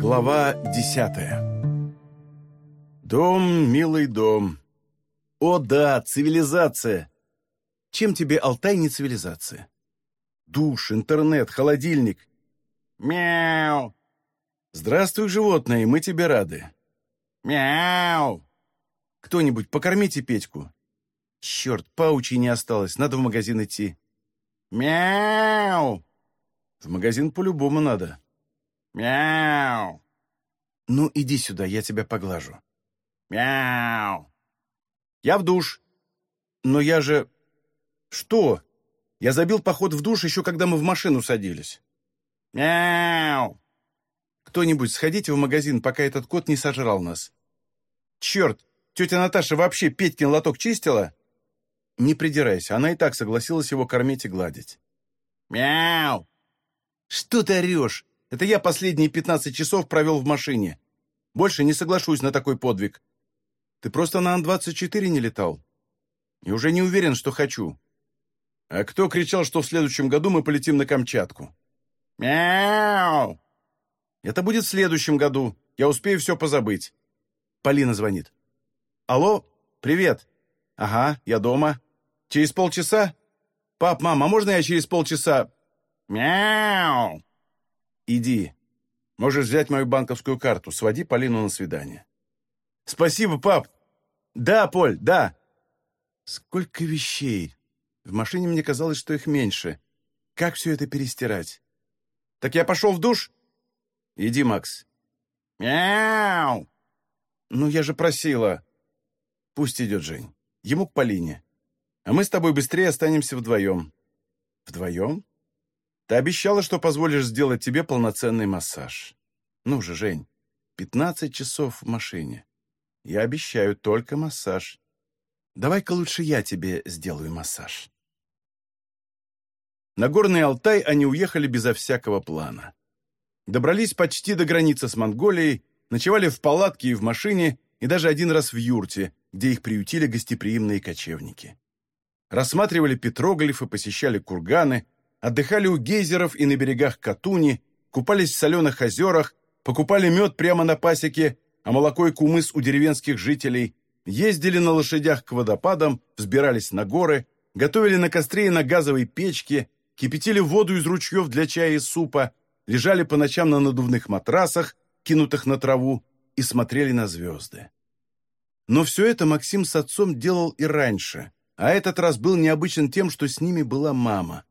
Глава десятая Дом, милый дом. О да, цивилизация! Чем тебе Алтай не цивилизация? Душ, интернет, холодильник. Мяу! Здравствуй, животное, мы тебе рады. Мяу! Кто-нибудь, покормите Петьку. Черт, паучей не осталось, надо в магазин идти. Мяу! В магазин по-любому надо. Мяу! Ну, иди сюда, я тебя поглажу. Мяу! Я в душ. Но я же... Что? Я забил поход в душ еще когда мы в машину садились. Мяу! Кто-нибудь сходите в магазин, пока этот кот не сожрал нас. Черт, тетя Наташа вообще Петькин лоток чистила? Не придирайся, она и так согласилась его кормить и гладить. Мяу! Что ты орешь? Это я последние пятнадцать часов провел в машине. Больше не соглашусь на такой подвиг. Ты просто на Ан-24 не летал. И уже не уверен, что хочу. А кто кричал, что в следующем году мы полетим на Камчатку? Мяу! Это будет в следующем году. Я успею все позабыть. Полина звонит. Алло, привет. Ага, я дома. Через полчаса? Пап, мама, а можно я через полчаса? Мяу! Иди. Можешь взять мою банковскую карту. Своди Полину на свидание. Спасибо, пап. Да, Поль, да. Сколько вещей. В машине мне казалось, что их меньше. Как все это перестирать? Так я пошел в душ? Иди, Макс. Мяу! Ну, я же просила. Пусть идет Жень. Ему к Полине. А мы с тобой быстрее останемся вдвоем. Вдвоем? Ты обещала, что позволишь сделать тебе полноценный массаж. Ну же, Жень, пятнадцать часов в машине. Я обещаю только массаж. Давай-ка лучше я тебе сделаю массаж. На Горный Алтай они уехали безо всякого плана. Добрались почти до границы с Монголией, ночевали в палатке и в машине, и даже один раз в юрте, где их приютили гостеприимные кочевники. Рассматривали петроглифы, посещали курганы, отдыхали у гейзеров и на берегах Катуни, купались в соленых озерах, покупали мед прямо на пасеке, а молоко и кумыс у деревенских жителей, ездили на лошадях к водопадам, взбирались на горы, готовили на костре и на газовой печке, кипятили воду из ручьев для чая и супа, лежали по ночам на надувных матрасах, кинутых на траву, и смотрели на звезды. Но все это Максим с отцом делал и раньше, а этот раз был необычен тем, что с ними была мама.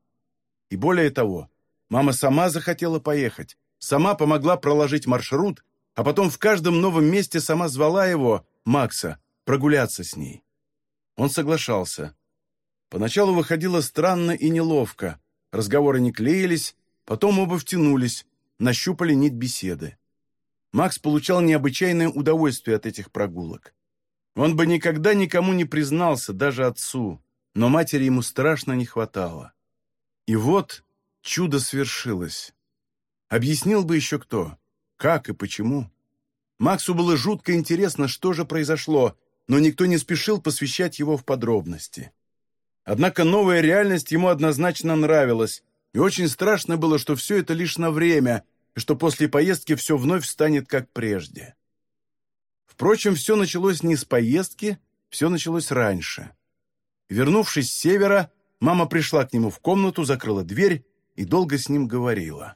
И более того, мама сама захотела поехать, сама помогла проложить маршрут, а потом в каждом новом месте сама звала его, Макса, прогуляться с ней. Он соглашался. Поначалу выходило странно и неловко, разговоры не клеились, потом оба втянулись, нащупали нить беседы. Макс получал необычайное удовольствие от этих прогулок. Он бы никогда никому не признался, даже отцу, но матери ему страшно не хватало. И вот чудо свершилось. Объяснил бы еще кто, как и почему. Максу было жутко интересно, что же произошло, но никто не спешил посвящать его в подробности. Однако новая реальность ему однозначно нравилась, и очень страшно было, что все это лишь на время, и что после поездки все вновь станет как прежде. Впрочем, все началось не с поездки, все началось раньше. Вернувшись с севера, Мама пришла к нему в комнату, закрыла дверь и долго с ним говорила.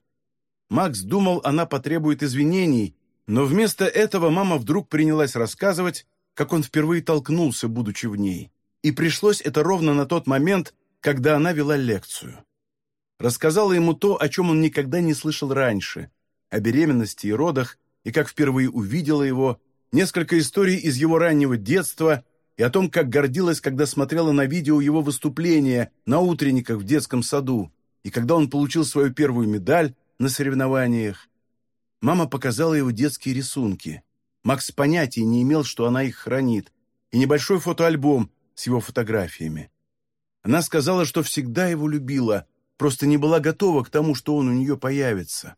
Макс думал, она потребует извинений, но вместо этого мама вдруг принялась рассказывать, как он впервые толкнулся, будучи в ней. И пришлось это ровно на тот момент, когда она вела лекцию. Рассказала ему то, о чем он никогда не слышал раньше, о беременности и родах, и как впервые увидела его, несколько историй из его раннего детства и о том, как гордилась, когда смотрела на видео его выступления на утренниках в детском саду, и когда он получил свою первую медаль на соревнованиях. Мама показала его детские рисунки. Макс понятия не имел, что она их хранит, и небольшой фотоальбом с его фотографиями. Она сказала, что всегда его любила, просто не была готова к тому, что он у нее появится.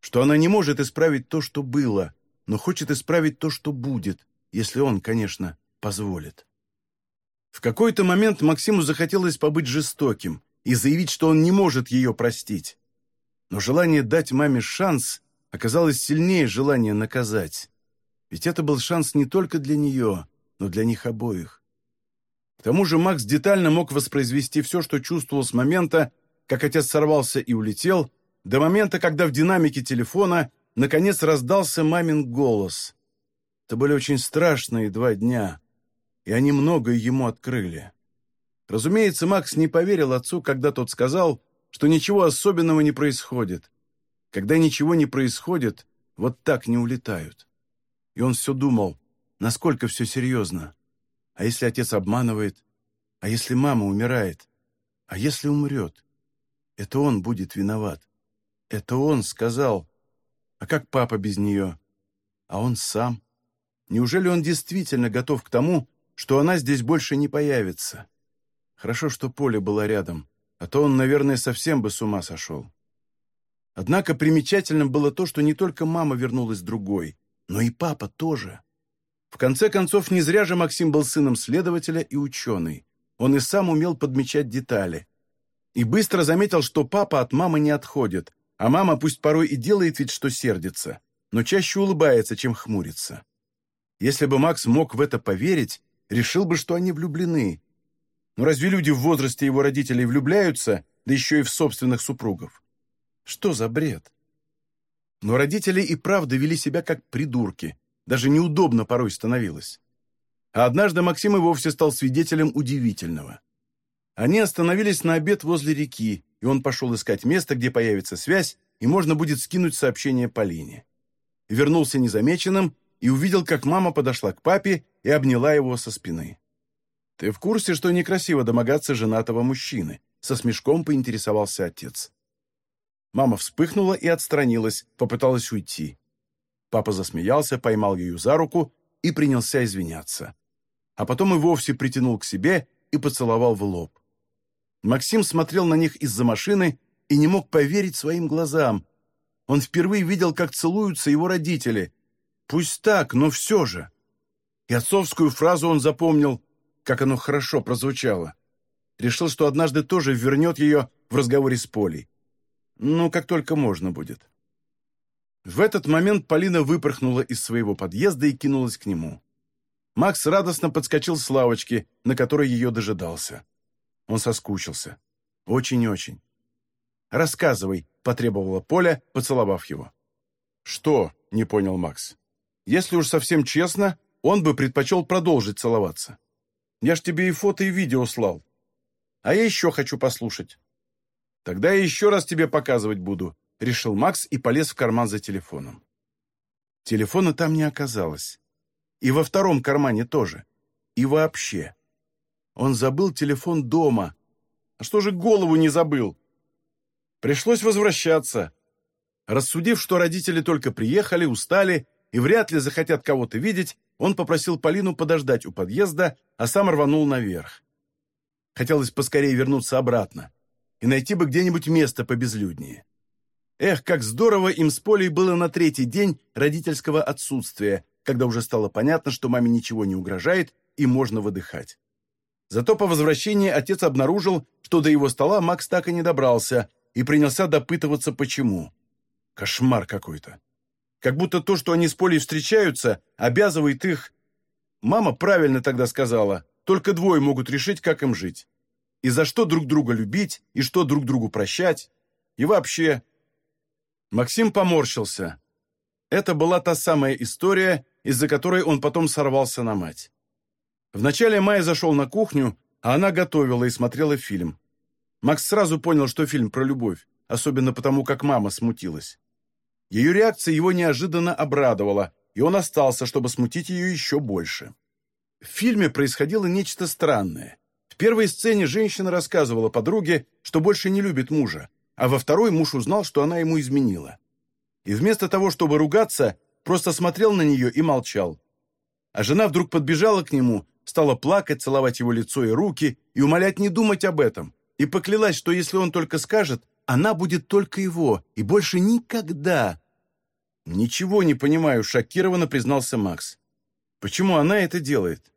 Что она не может исправить то, что было, но хочет исправить то, что будет, если он, конечно, позволит. В какой-то момент Максиму захотелось побыть жестоким и заявить, что он не может ее простить. Но желание дать маме шанс оказалось сильнее желания наказать. Ведь это был шанс не только для нее, но для них обоих. К тому же Макс детально мог воспроизвести все, что чувствовал с момента, как отец сорвался и улетел, до момента, когда в динамике телефона наконец раздался мамин голос. Это были очень страшные два дня, и они многое ему открыли. Разумеется, Макс не поверил отцу, когда тот сказал, что ничего особенного не происходит. Когда ничего не происходит, вот так не улетают. И он все думал, насколько все серьезно. А если отец обманывает? А если мама умирает? А если умрет? Это он будет виноват. Это он сказал. А как папа без нее? А он сам? Неужели он действительно готов к тому, что она здесь больше не появится? Хорошо, что Поле было рядом, а то он, наверное, совсем бы с ума сошел. Однако примечательным было то, что не только мама вернулась другой, но и папа тоже. В конце концов, не зря же Максим был сыном следователя и ученый. Он и сам умел подмечать детали. И быстро заметил, что папа от мамы не отходит, а мама пусть порой и делает вид, что сердится, но чаще улыбается, чем хмурится. Если бы Макс мог в это поверить, решил бы, что они влюблены. Но разве люди в возрасте его родителей влюбляются, да еще и в собственных супругов? Что за бред? Но родители и правда вели себя как придурки. Даже неудобно порой становилось. А однажды Максим и вовсе стал свидетелем удивительного. Они остановились на обед возле реки, и он пошел искать место, где появится связь, и можно будет скинуть сообщение Полине. Вернулся незамеченным и увидел, как мама подошла к папе и обняла его со спины. «Ты в курсе, что некрасиво домогаться женатого мужчины?» Со смешком поинтересовался отец. Мама вспыхнула и отстранилась, попыталась уйти. Папа засмеялся, поймал ее за руку и принялся извиняться. А потом и вовсе притянул к себе и поцеловал в лоб. Максим смотрел на них из-за машины и не мог поверить своим глазам. Он впервые видел, как целуются его родители. Пусть так, но все же. И отцовскую фразу он запомнил, как оно хорошо прозвучало. Решил, что однажды тоже вернет ее в разговоре с Полей. Ну, как только можно будет. В этот момент Полина выпорхнула из своего подъезда и кинулась к нему. Макс радостно подскочил с лавочки, на которой ее дожидался. Он соскучился. Очень-очень. «Рассказывай», — потребовала Поля, поцеловав его. «Что?» — не понял Макс. «Если уж совсем честно, он бы предпочел продолжить целоваться. Я ж тебе и фото, и видео слал. А я еще хочу послушать». «Тогда я еще раз тебе показывать буду», — решил Макс и полез в карман за телефоном. Телефона там не оказалось. И во втором кармане тоже. И вообще. Он забыл телефон дома. А что же голову не забыл? Пришлось возвращаться. Рассудив, что родители только приехали, устали и вряд ли захотят кого-то видеть, он попросил Полину подождать у подъезда, а сам рванул наверх. Хотелось поскорее вернуться обратно и найти бы где-нибудь место побезлюднее. Эх, как здорово им с Полей было на третий день родительского отсутствия, когда уже стало понятно, что маме ничего не угрожает и можно выдыхать. Зато по возвращении отец обнаружил, что до его стола Макс так и не добрался, и принялся допытываться, почему. Кошмар какой-то. Как будто то, что они с Полей встречаются, обязывает их... Мама правильно тогда сказала, только двое могут решить, как им жить и за что друг друга любить, и что друг другу прощать, и вообще. Максим поморщился. Это была та самая история, из-за которой он потом сорвался на мать. Вначале Майя зашел на кухню, а она готовила и смотрела фильм. Макс сразу понял, что фильм про любовь, особенно потому, как мама смутилась. Ее реакция его неожиданно обрадовала, и он остался, чтобы смутить ее еще больше. В фильме происходило нечто странное. В первой сцене женщина рассказывала подруге, что больше не любит мужа, а во второй муж узнал, что она ему изменила. И вместо того, чтобы ругаться, просто смотрел на нее и молчал. А жена вдруг подбежала к нему, стала плакать, целовать его лицо и руки и умолять не думать об этом, и поклялась, что если он только скажет, она будет только его, и больше никогда. «Ничего не понимаю», — шокированно признался Макс. «Почему она это делает?»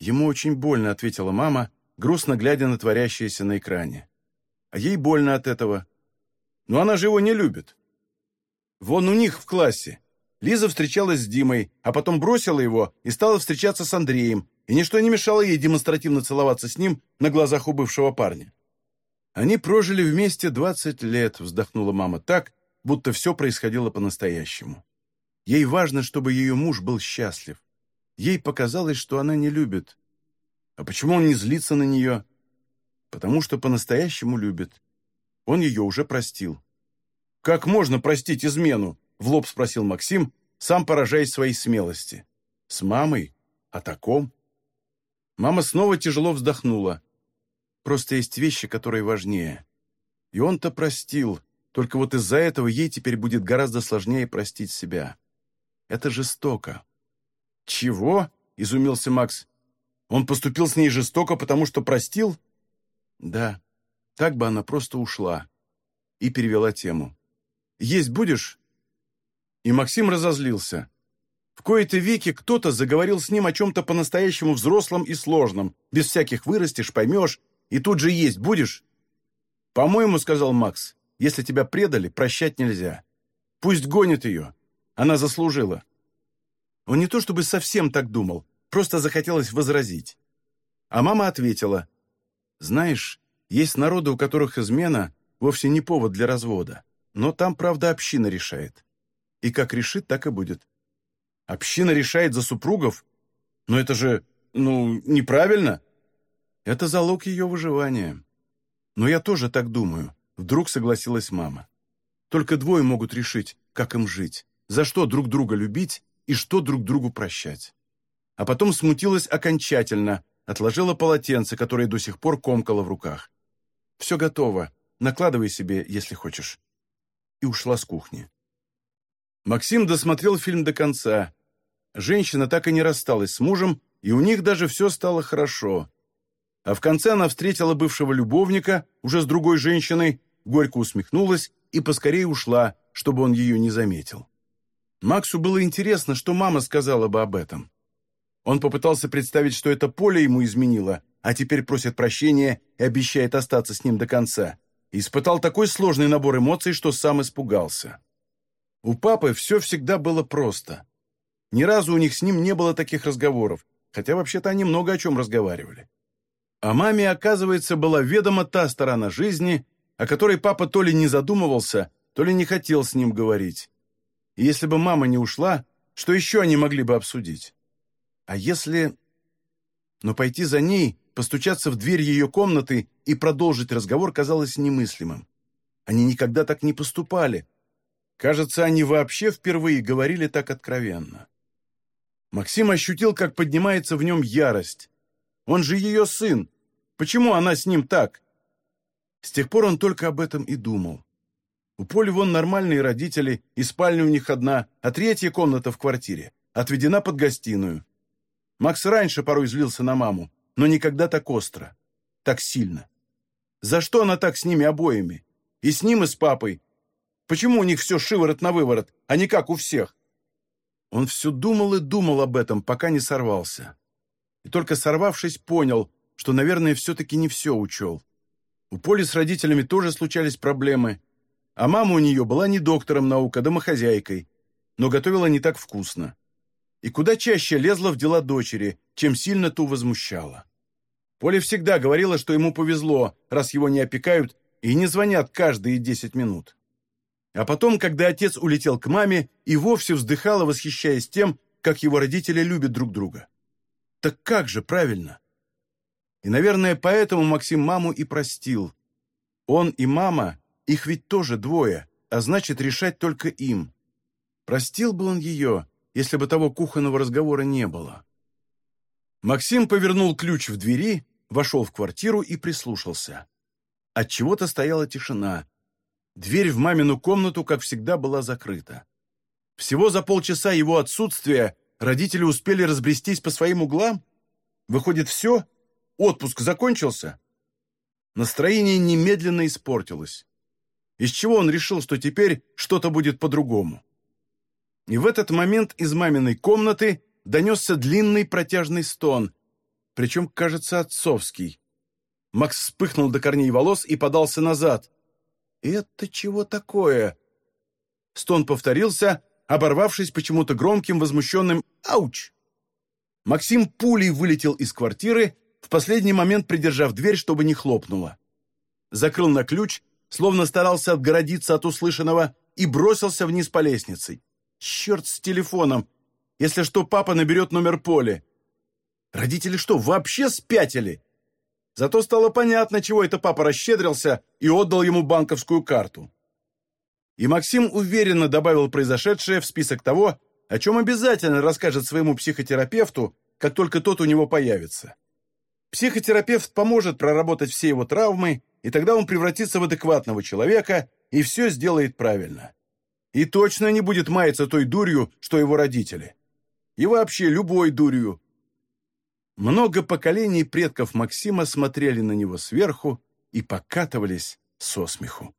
«Ему очень больно», — ответила мама, грустно глядя на творящееся на экране. «А ей больно от этого. Но она же его не любит». Вон у них в классе. Лиза встречалась с Димой, а потом бросила его и стала встречаться с Андреем, и ничто не мешало ей демонстративно целоваться с ним на глазах у бывшего парня. Они прожили вместе двадцать лет, вздохнула мама так, будто все происходило по-настоящему. Ей важно, чтобы ее муж был счастлив. Ей показалось, что она не любит. А почему он не злится на нее? Потому что по-настоящему любит. Он ее уже простил. «Как можно простить измену?» — в лоб спросил Максим, сам поражаясь своей смелости. «С мамой? О таком?» Мама снова тяжело вздохнула. «Просто есть вещи, которые важнее. И он-то простил, только вот из-за этого ей теперь будет гораздо сложнее простить себя. Это жестоко». «Чего?» — изумился Макс. «Он поступил с ней жестоко, потому что простил?» «Да, так бы она просто ушла». И перевела тему. «Есть будешь?» И Максим разозлился. В кои-то веки кто-то заговорил с ним о чем-то по-настоящему взрослом и сложном, без всяких вырастешь, поймешь, и тут же есть будешь? «По-моему, — сказал Макс, — если тебя предали, прощать нельзя. Пусть гонит ее. Она заслужила». Он не то чтобы совсем так думал, просто захотелось возразить. А мама ответила, «Знаешь, есть народы, у которых измена вовсе не повод для развода, но там, правда, община решает. И как решит, так и будет. Община решает за супругов? Но это же, ну, неправильно. Это залог ее выживания. Но я тоже так думаю, вдруг согласилась мама. Только двое могут решить, как им жить, за что друг друга любить и что друг другу прощать. А потом смутилась окончательно, отложила полотенце, которое до сих пор комкала в руках. «Все готово. Накладывай себе, если хочешь». И ушла с кухни. Максим досмотрел фильм до конца, Женщина так и не рассталась с мужем, и у них даже все стало хорошо. А в конце она встретила бывшего любовника, уже с другой женщиной, горько усмехнулась и поскорее ушла, чтобы он ее не заметил. Максу было интересно, что мама сказала бы об этом. Он попытался представить, что это поле ему изменило, а теперь просит прощения и обещает остаться с ним до конца. Испытал такой сложный набор эмоций, что сам испугался. У папы все всегда было просто. Ни разу у них с ним не было таких разговоров, хотя вообще-то они много о чем разговаривали. А маме, оказывается, была ведома та сторона жизни, о которой папа то ли не задумывался, то ли не хотел с ним говорить. И если бы мама не ушла, что еще они могли бы обсудить? А если... Но пойти за ней, постучаться в дверь ее комнаты и продолжить разговор казалось немыслимым. Они никогда так не поступали. Кажется, они вообще впервые говорили так откровенно. Максим ощутил, как поднимается в нем ярость. Он же ее сын. Почему она с ним так? С тех пор он только об этом и думал. У Поли вон нормальные родители, и спальня у них одна, а третья комната в квартире отведена под гостиную. Макс раньше порой злился на маму, но никогда так остро, так сильно. За что она так с ними обоими? И с ним, и с папой. Почему у них все шиворот на выворот, а не как у всех? Он все думал и думал об этом, пока не сорвался. И только сорвавшись, понял, что, наверное, все-таки не все учел. У Поли с родителями тоже случались проблемы, а мама у нее была не доктором наук, а домохозяйкой, но готовила не так вкусно. И куда чаще лезла в дела дочери, чем сильно ту возмущала. Поля всегда говорила, что ему повезло, раз его не опекают и не звонят каждые десять минут. А потом, когда отец улетел к маме, и вовсе вздыхала, восхищаясь тем, как его родители любят друг друга. Так как же правильно? И, наверное, поэтому Максим маму и простил. Он и мама, их ведь тоже двое, а значит, решать только им. Простил бы он ее, если бы того кухонного разговора не было. Максим повернул ключ в двери, вошел в квартиру и прислушался. От чего то стояла тишина, Дверь в мамину комнату, как всегда, была закрыта. Всего за полчаса его отсутствия родители успели разбрестись по своим углам? Выходит, все? Отпуск закончился? Настроение немедленно испортилось. Из чего он решил, что теперь что-то будет по-другому? И в этот момент из маминой комнаты донесся длинный протяжный стон, причем, кажется, отцовский. Макс вспыхнул до корней волос и подался назад. «Это чего такое?» стон повторился, оборвавшись почему-то громким возмущенным «Ауч!». Максим пулей вылетел из квартиры, в последний момент придержав дверь, чтобы не хлопнула. Закрыл на ключ, словно старался отгородиться от услышанного, и бросился вниз по лестнице. Черт с телефоном! Если что, папа наберет номер Поли. Родители что, вообще спятили? Зато стало понятно, чего это папа расщедрился и отдал ему банковскую карту. И Максим уверенно добавил произошедшее в список того, о чем обязательно расскажет своему психотерапевту, как только тот у него появится. Психотерапевт поможет проработать все его травмы, и тогда он превратится в адекватного человека и все сделает правильно. И точно не будет маяться той дурью, что его родители. И вообще любой дурью. Много поколений предков Максима смотрели на него сверху и покатывались со смеху.